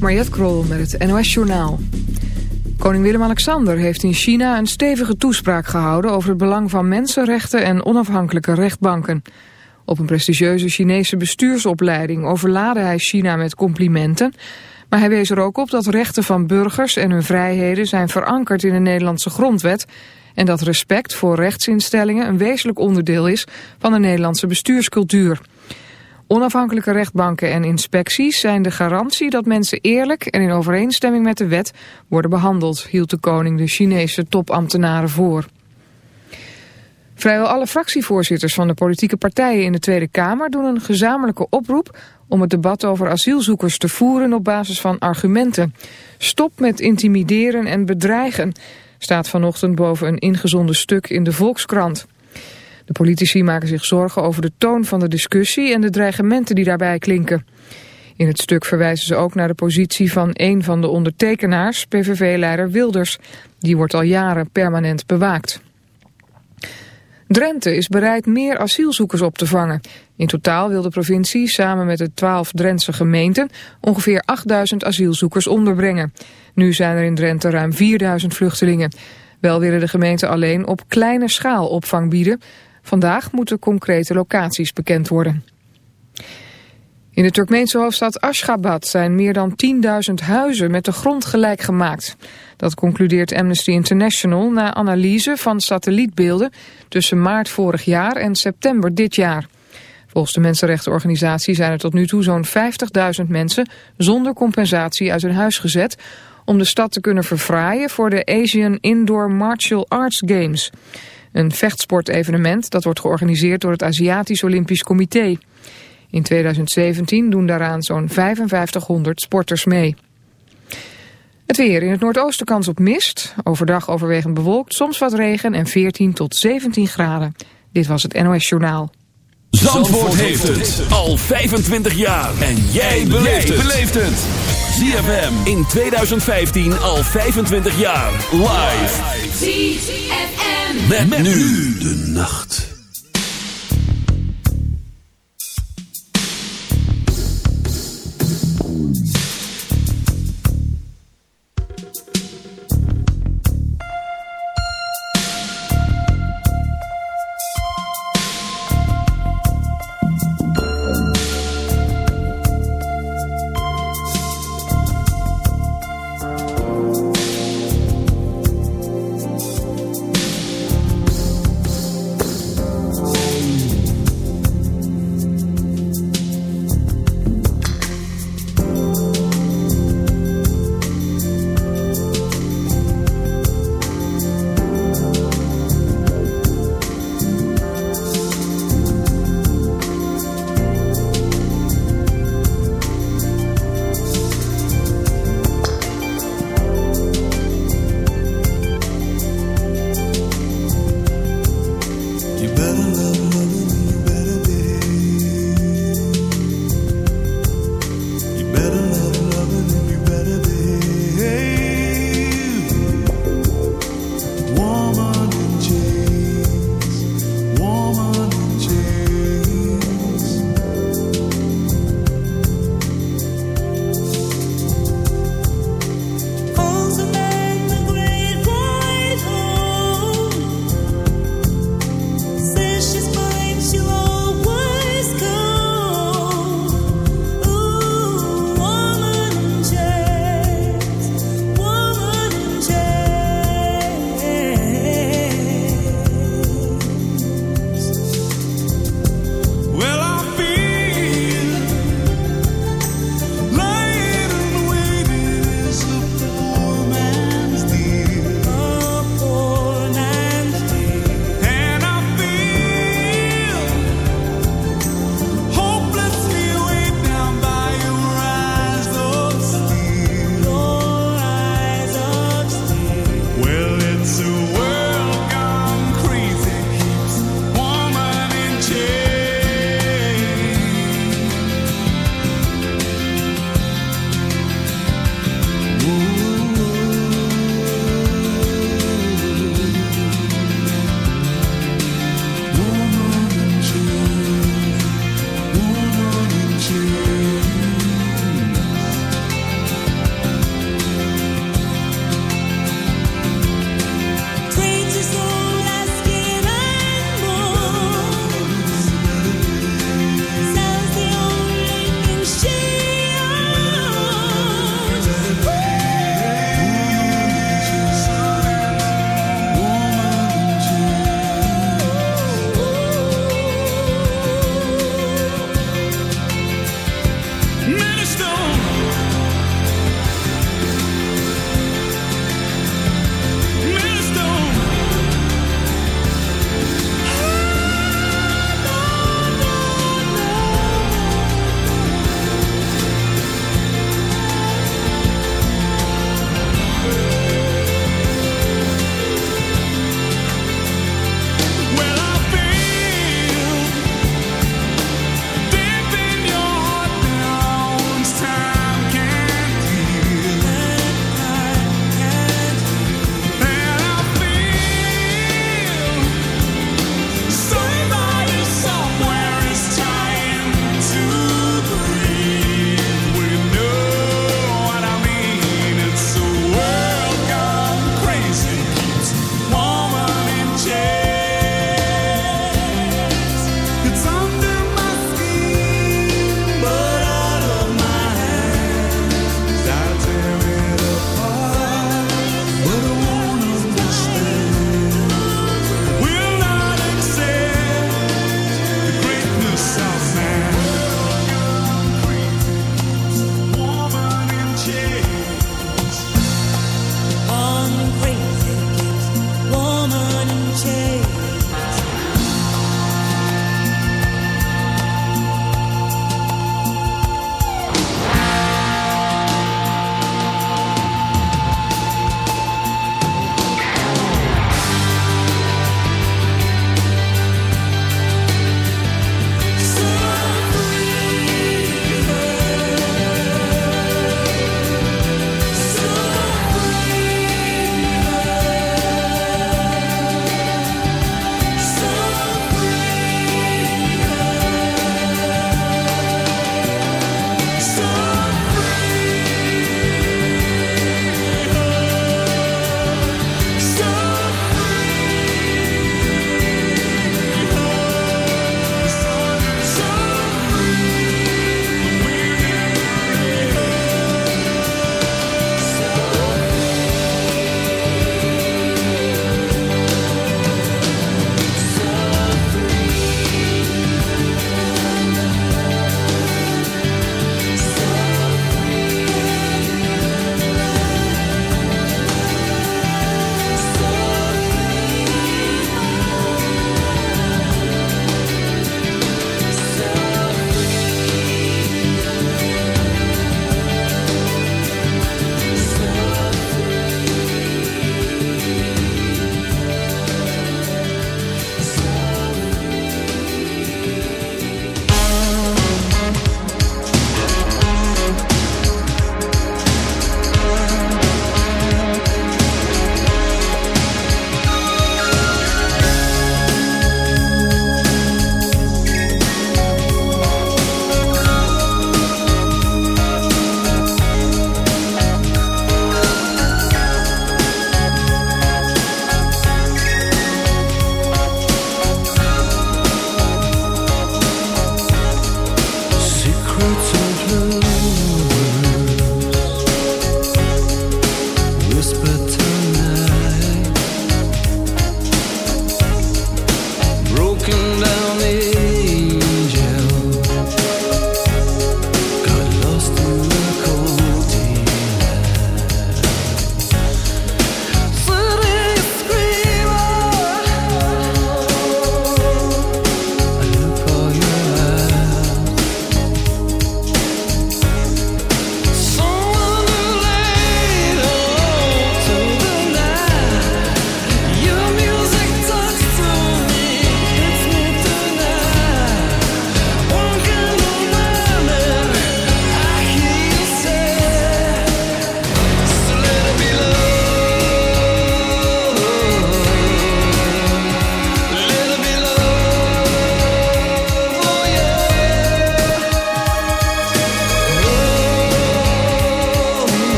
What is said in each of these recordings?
Mariette Krol met het NOS Journaal. Koning Willem-Alexander heeft in China een stevige toespraak gehouden... over het belang van mensenrechten en onafhankelijke rechtbanken. Op een prestigieuze Chinese bestuursopleiding overlaadde hij China met complimenten... maar hij wees er ook op dat rechten van burgers en hun vrijheden... zijn verankerd in de Nederlandse grondwet... en dat respect voor rechtsinstellingen een wezenlijk onderdeel is... van de Nederlandse bestuurscultuur... Onafhankelijke rechtbanken en inspecties zijn de garantie dat mensen eerlijk en in overeenstemming met de wet worden behandeld, hield de koning de Chinese topambtenaren voor. Vrijwel alle fractievoorzitters van de politieke partijen in de Tweede Kamer doen een gezamenlijke oproep om het debat over asielzoekers te voeren op basis van argumenten. Stop met intimideren en bedreigen, staat vanochtend boven een ingezonden stuk in de Volkskrant. De politici maken zich zorgen over de toon van de discussie en de dreigementen die daarbij klinken. In het stuk verwijzen ze ook naar de positie van een van de ondertekenaars, PVV-leider Wilders. Die wordt al jaren permanent bewaakt. Drenthe is bereid meer asielzoekers op te vangen. In totaal wil de provincie samen met de twaalf Drentse gemeenten ongeveer 8000 asielzoekers onderbrengen. Nu zijn er in Drenthe ruim 4000 vluchtelingen. Wel willen de gemeenten alleen op kleine schaal opvang bieden. Vandaag moeten concrete locaties bekend worden. In de Turkmeense hoofdstad Ashgabat zijn meer dan 10.000 huizen met de grond gelijk gemaakt. Dat concludeert Amnesty International na analyse van satellietbeelden tussen maart vorig jaar en september dit jaar. Volgens de mensenrechtenorganisatie zijn er tot nu toe zo'n 50.000 mensen zonder compensatie uit hun huis gezet om de stad te kunnen verfraaien voor de Asian Indoor Martial Arts Games. Een vechtsportevenement dat wordt georganiseerd door het Aziatisch Olympisch Comité. In 2017 doen daaraan zo'n 5500 sporters mee. Het weer in het noordoosten kans op mist. Overdag overwegend bewolkt, soms wat regen en 14 tot 17 graden. Dit was het NOS Journaal. Zandvoort, heeft het al 25 jaar. En jij beleeft het. ZFM in 2015 al 25 jaar. Live. ZFM. Met, nu de nacht.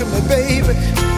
to me, baby.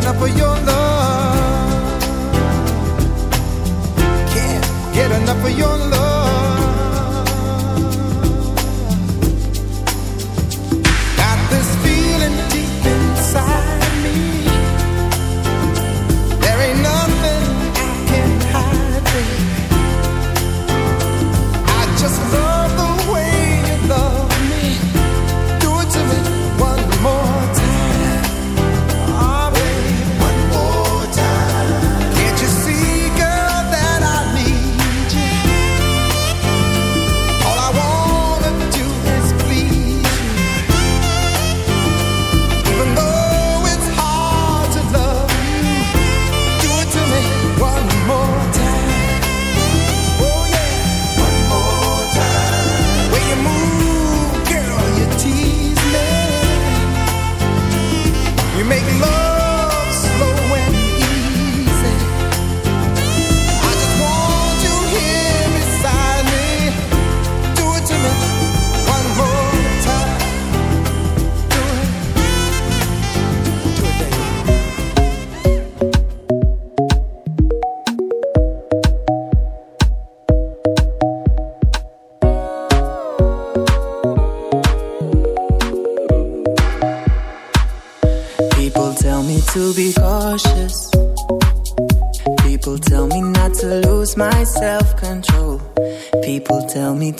stand up for your love. Can't get enough of your love.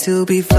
to be fine.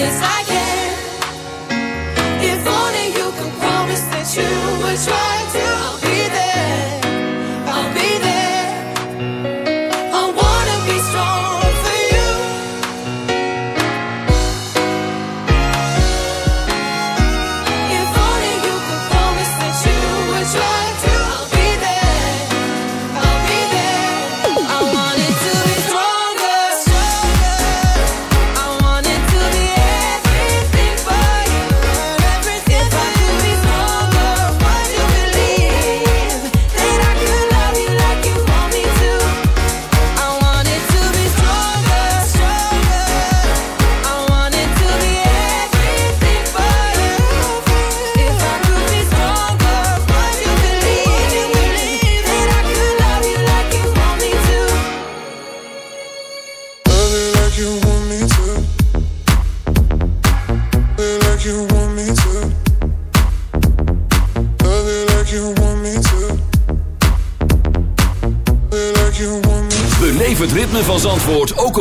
Yes, I can. If only you could promise that you would try.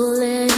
All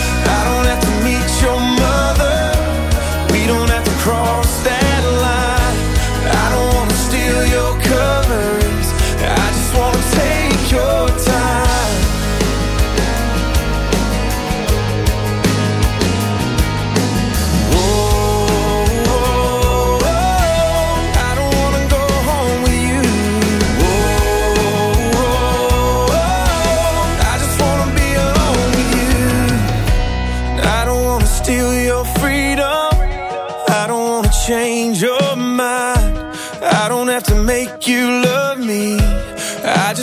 I don't wanna meet your mother. We don't have to meet your